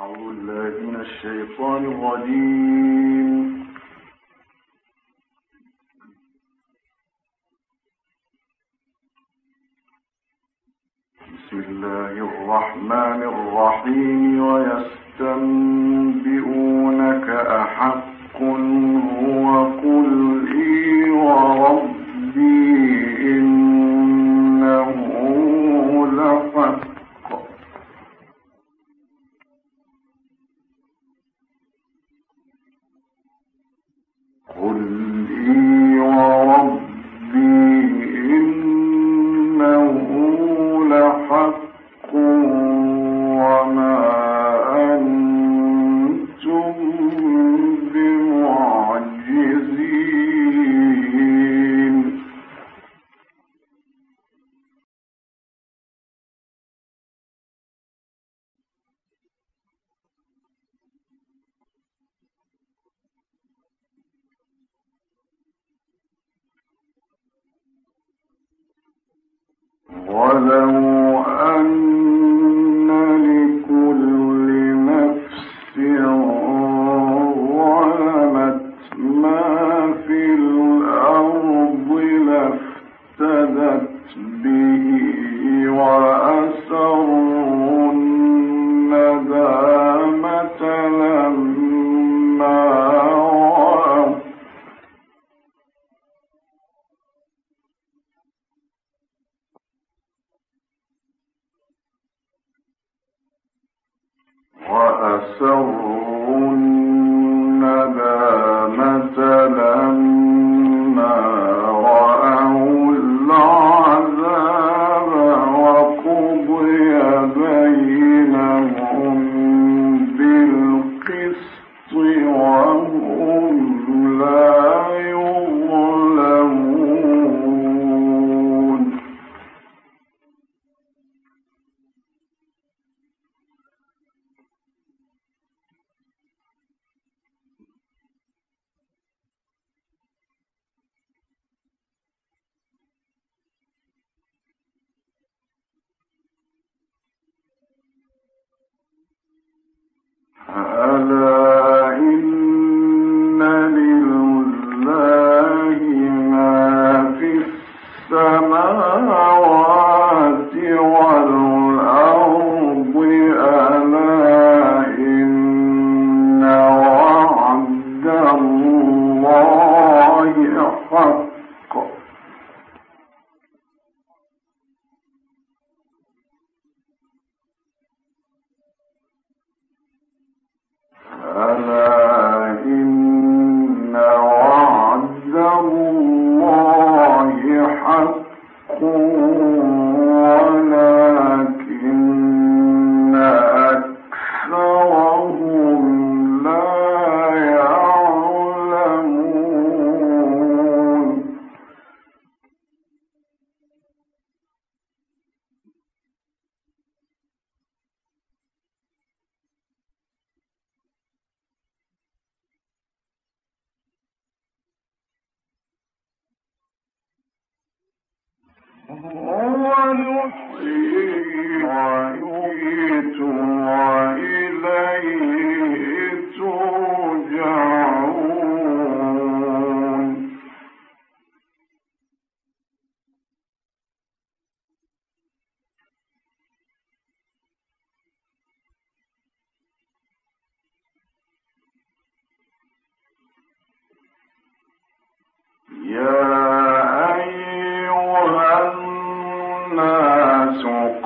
أعوذ بالله من الشيطان الرجيم. بسم الله الرحمن الرحيم. ويستنبئونك أحق إي وربي.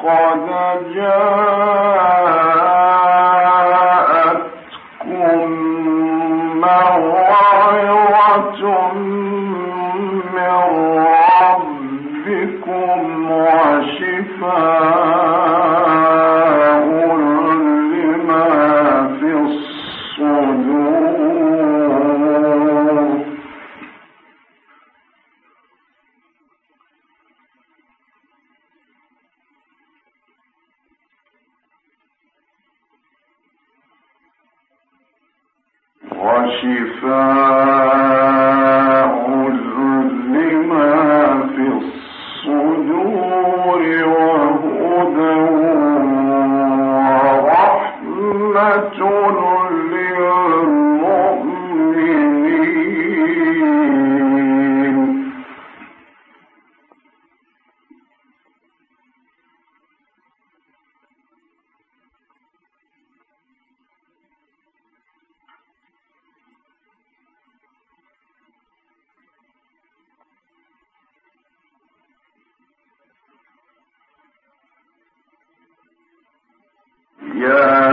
لقد جاء Yeah.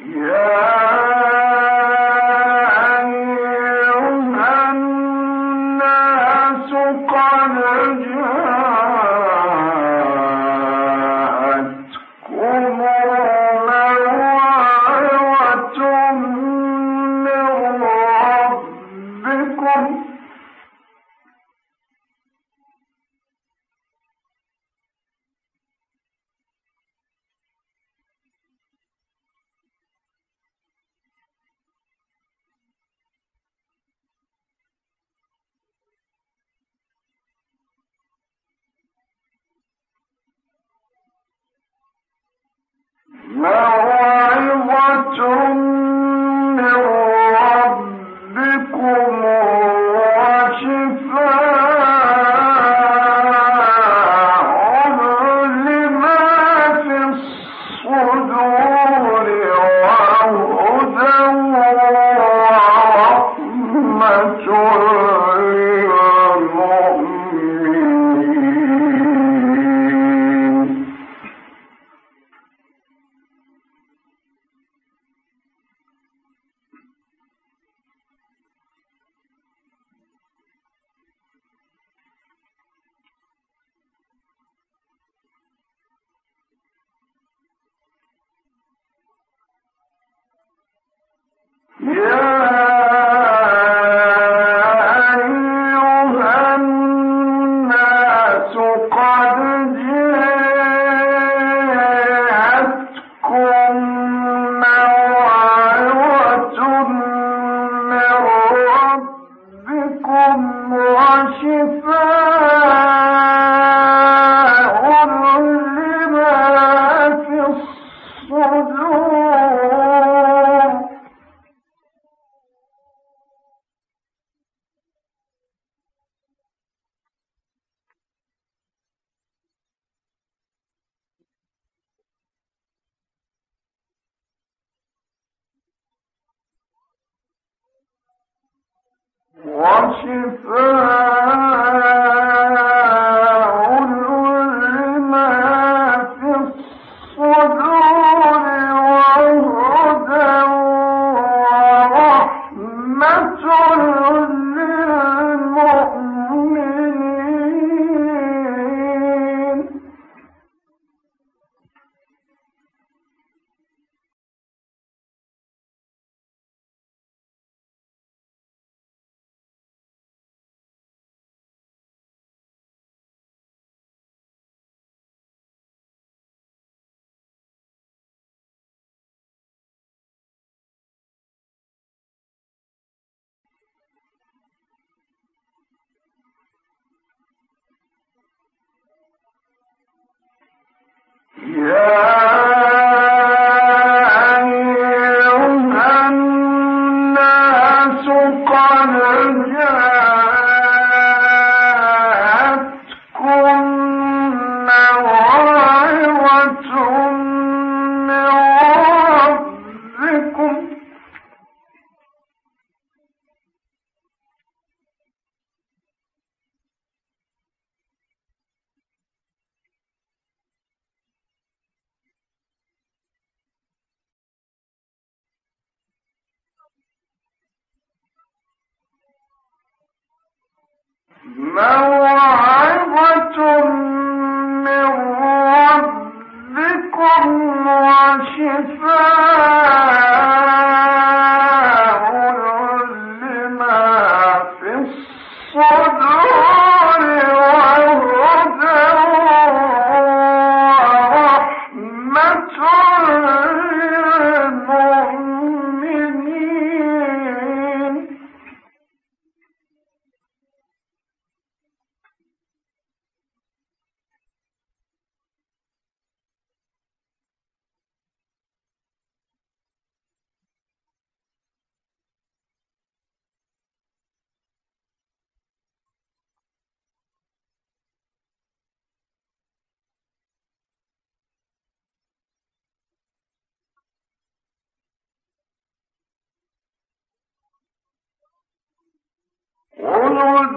Yeah.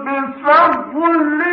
بفضله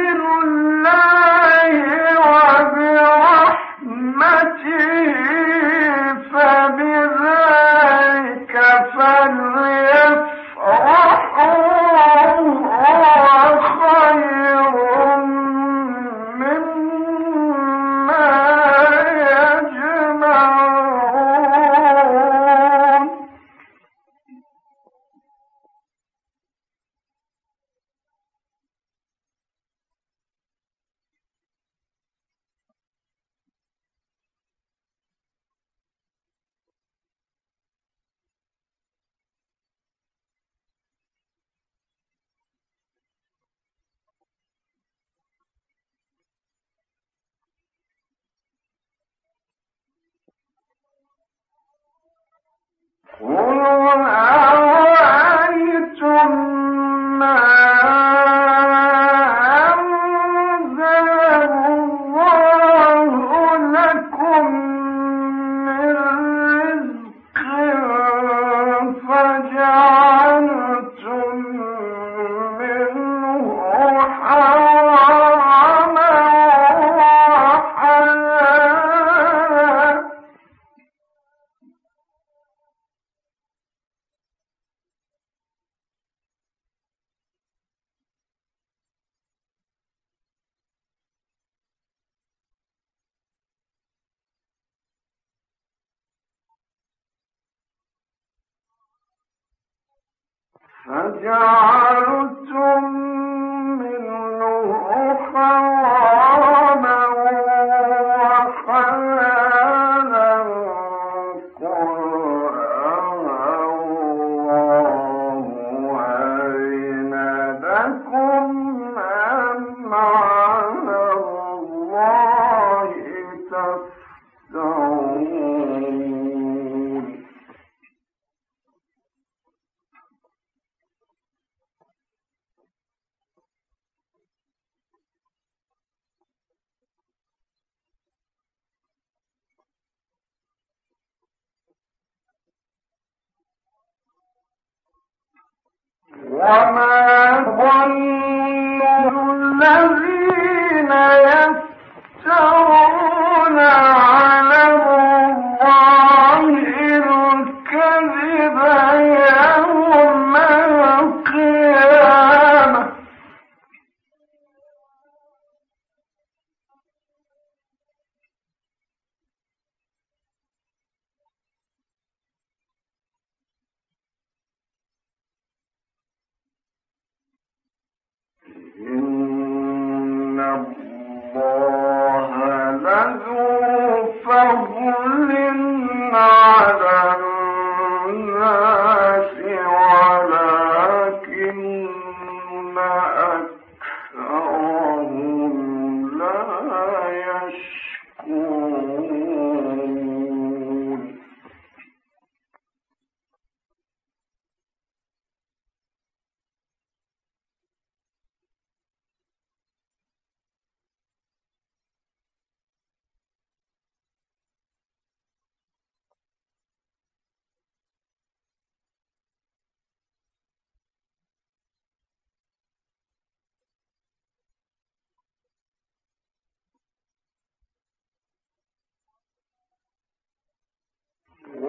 ဝုံဝုံ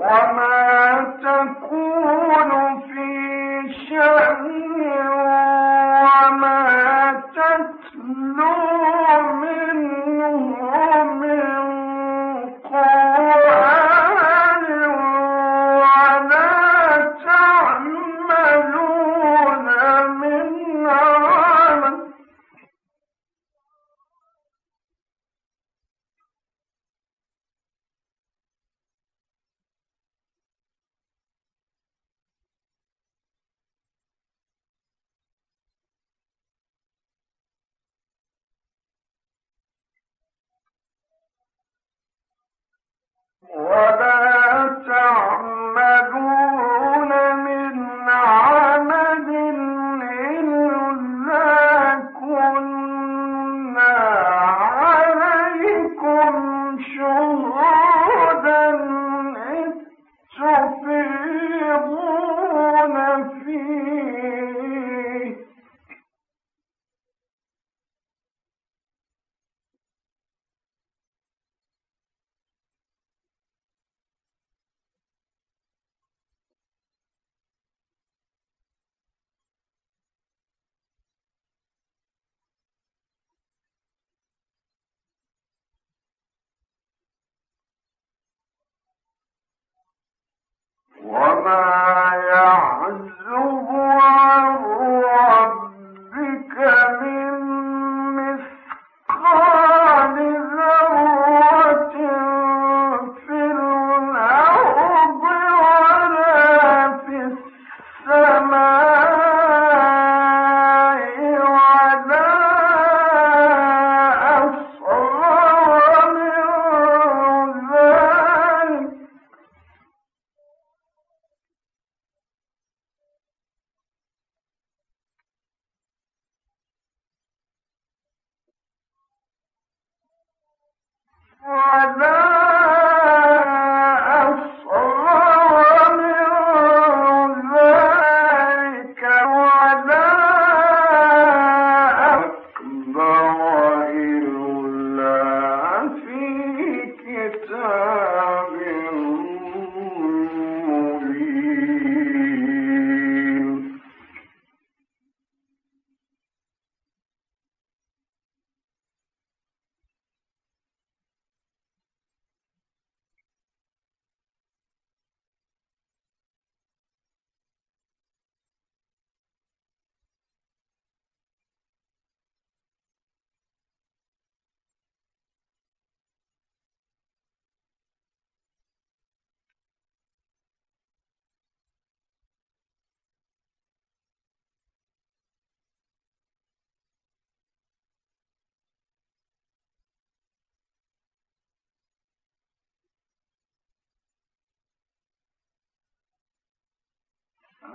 وما تكون في شأن وما وذلك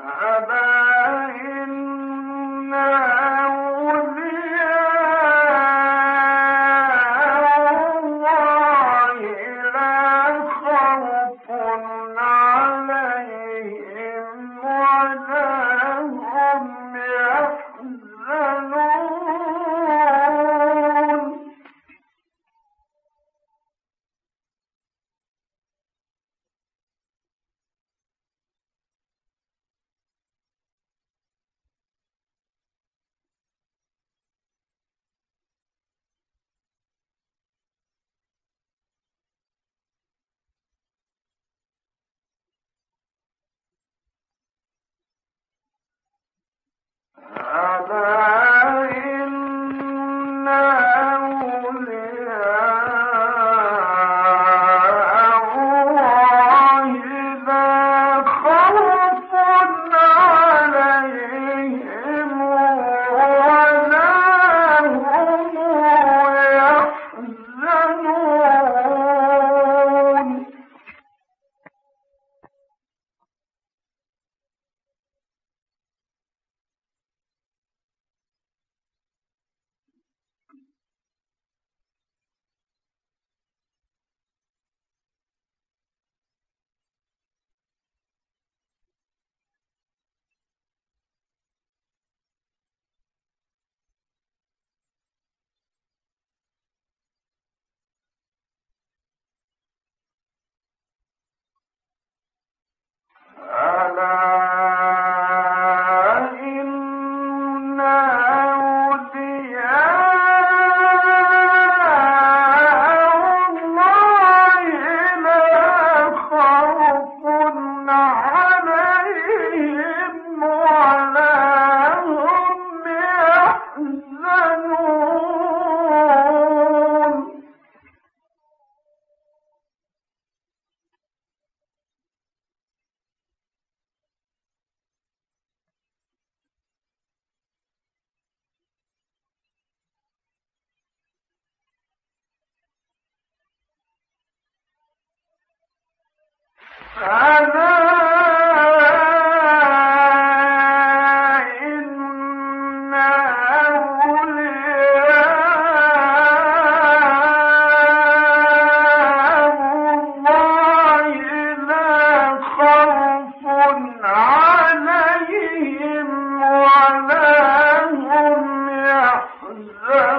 ذهب الرحيم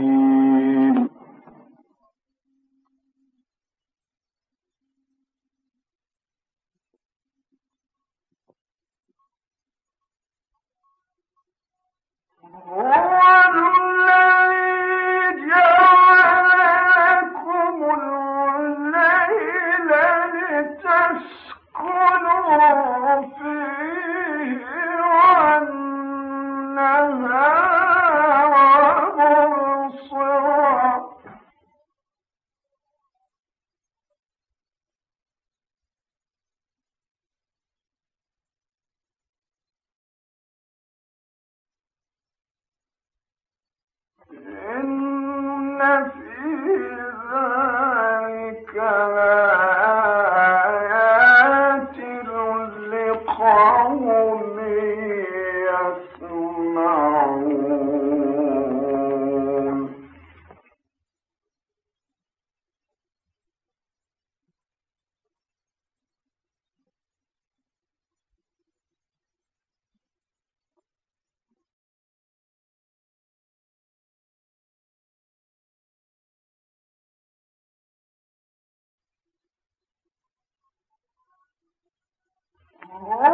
الرحيم. ¿verdad?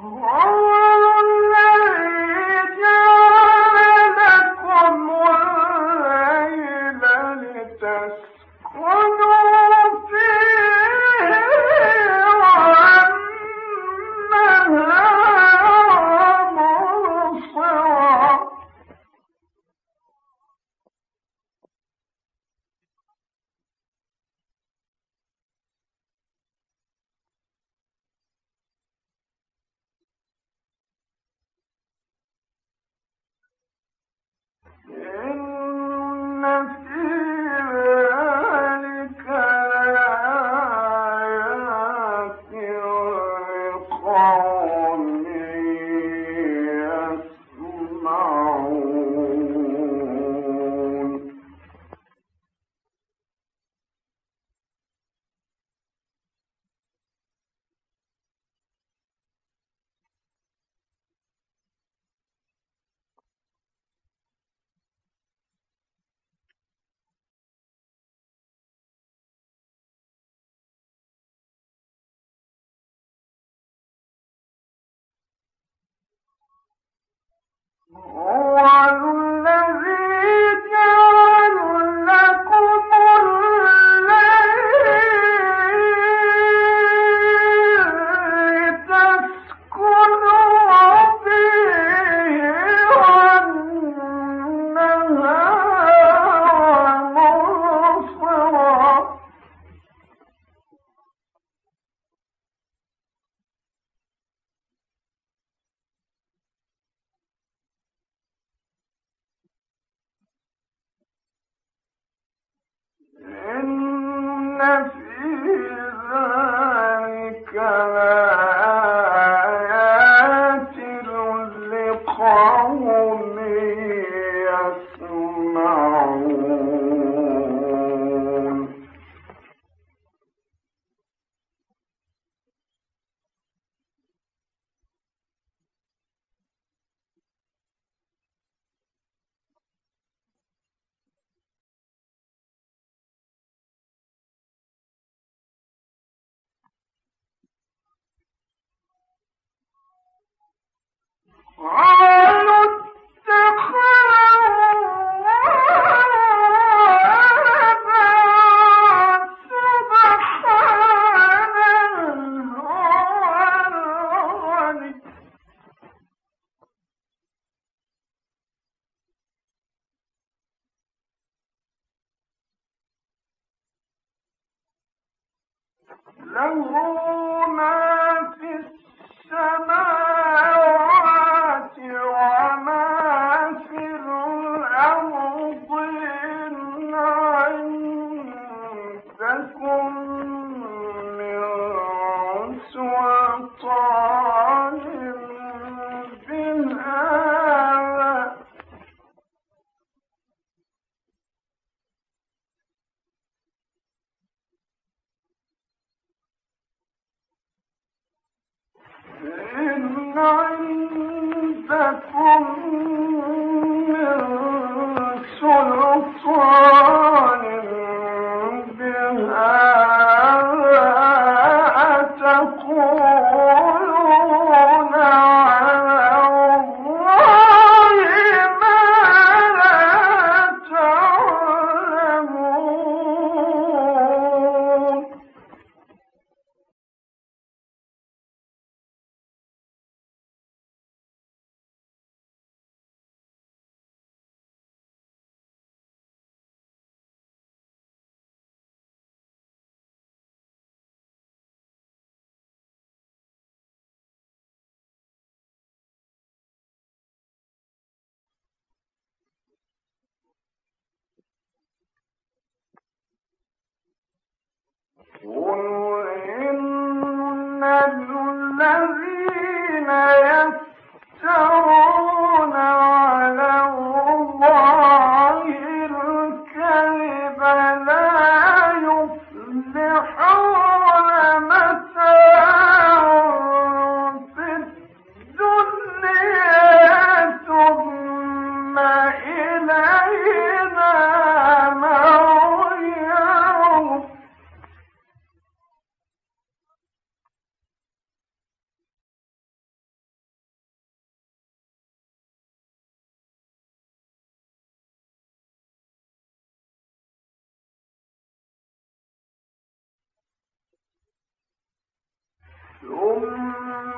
Oh, Ah! قل الذين يأتون ثم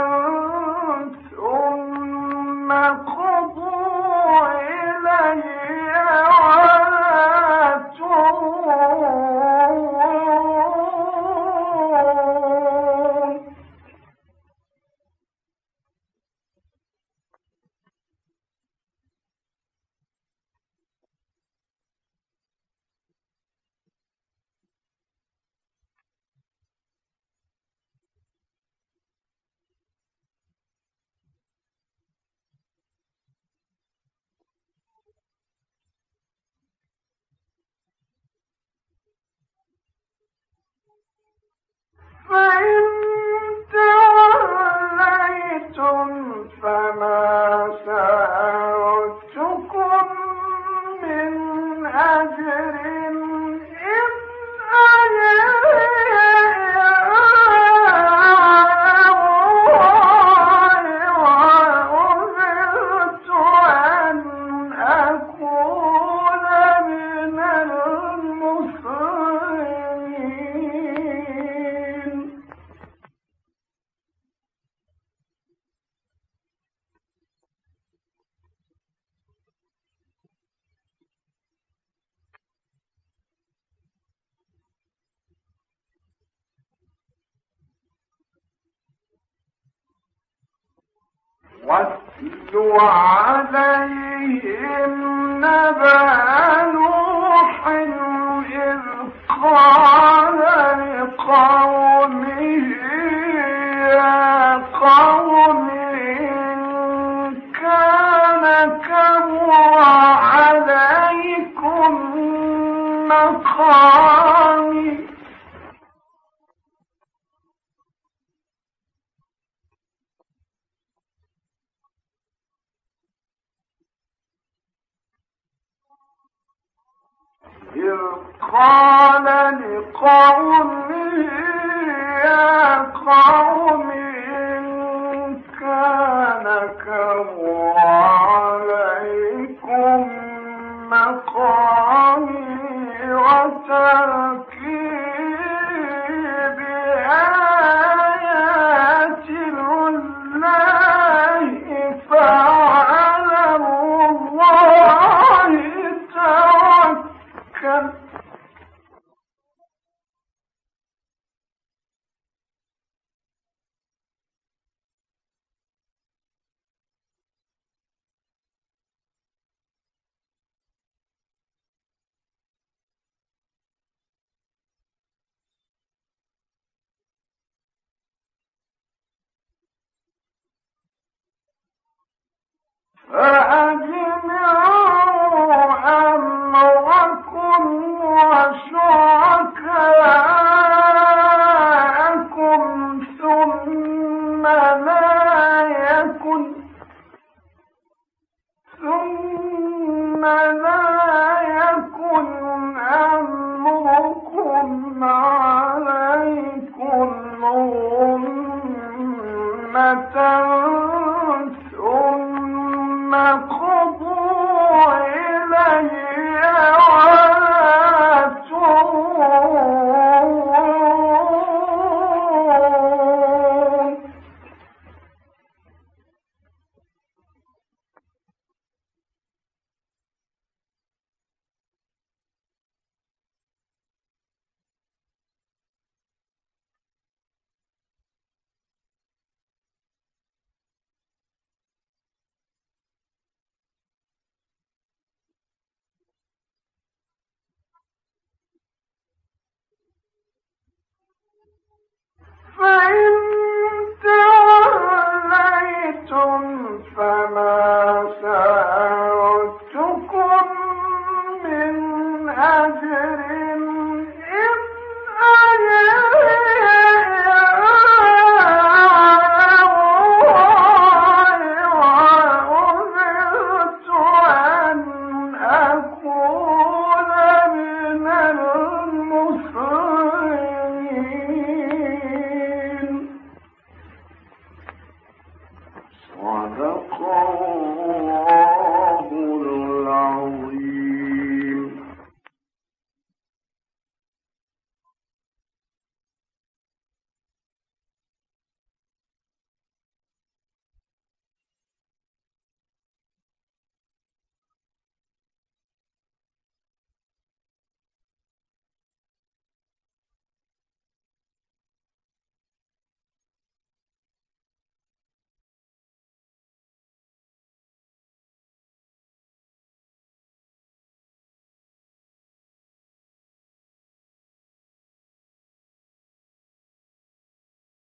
Oh. واتل عليهم نبأ نوح إذ قال لقومه يا قوم إن كان كبر عليكم مقامي إذ قال لقومه يا قوم إن كان كبر عليكم مقامي وتركي فأجل فإن توليتم فما